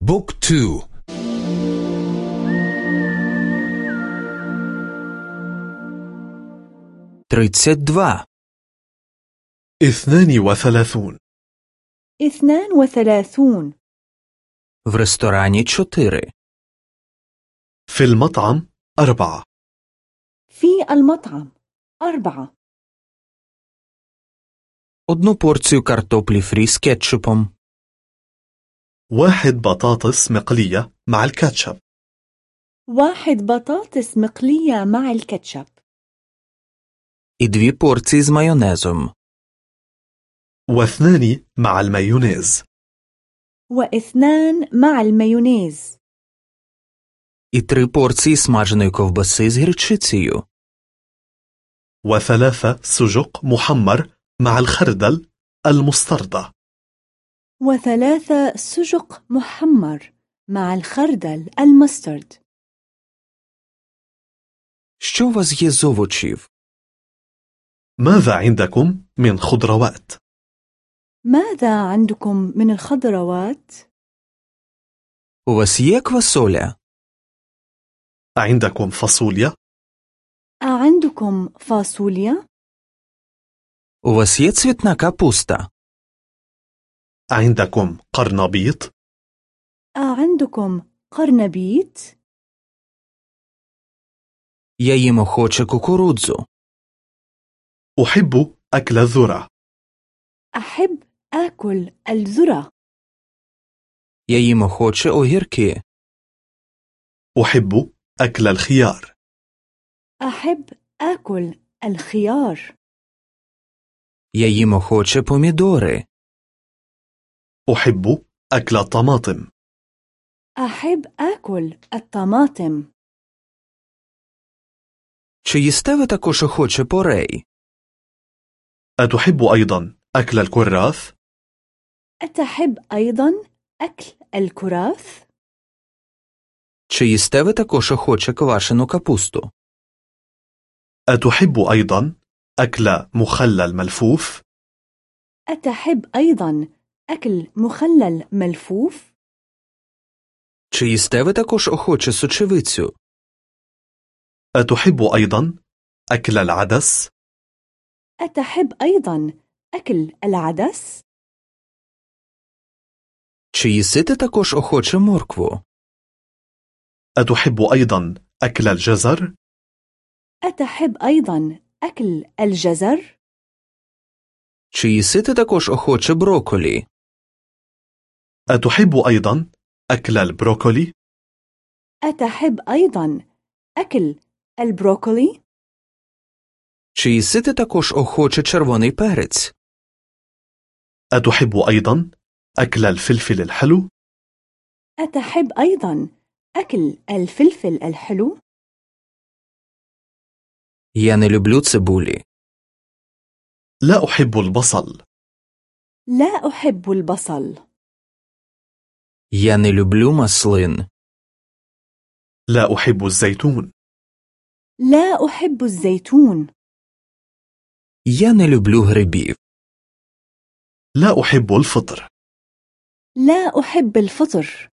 بوك تو тридцять два, اثنان وثلاثون اثنان وثلاثون в ресторані чотири, في المطعم أربعة في المطعم أربعة одну порцію картоплі фрі з кетчупом, واحد بطاطس مقلية مع الكاتشب واحد بطاطس مقلية مع الكاتشب і дві порції з майонезом, واثنان مع المايونيز واثنان مع المايونيز і три порції смаженої ковбаси з гірчицею, وثلاثة سجق محمر مع الخردل المستردة وثلاثة سجق محمر مع الخردل المسترد Що у вас є з овочів? ماذا عندكم من خضروات؟ ماذا عندكم من الخضروات؟ У вас є квасоля? عندكم فاصوليا؟ أعندكم فاصوليا؟ У вас є цвітна капуста? عندكم قرنبيط؟ أعندكم قرنبيط؟ Я їм охоче кукурудзу. أحب أكل الذرة أحب آكل الذرة Я їм охоче огірки. أحب أكل الخيار أحب آكل الخيار Я їм охоче помідори. أحب أكل الطماطم أحب آكل الطماطم Чи їсте ви також охоче порей? أتحب أيضا أكل الكراث؟ أتحب أيضا أكل الكراث؟ Чи їсте ви також охоче квашену капусту? أتحب أيضا أكل مخلل ملفوف؟ أتحب أيضا أكل مخلل ملفوف؟ Чи їсте ви також охоче сочевицю? أتحب أيضا أكل العدس؟ أتحب أيضا أكل العدس؟ Чи їсите також охоче моркву? أتحب أيضا أكل الجزر؟ أتحب أيضا أكل الجزر؟ Чи їсите також охоче броколі? أتحب أيضا أكل البروكولي؟ أتحب أيضا أكل البروكولي؟ Чи їсите також охоче червоний перець? أتحب أيضا أكل الفلفل الحلو؟ أتحب أيضا أكل الفلفل الحلو؟ Я не люблю цибулі. لا أحب البصل لا أحب البصل Я не люблю маслин. لا أحب الزيتون لا أحب الزيتون Я не люблю грибів. لا أحب الفطر لا أحب الفطر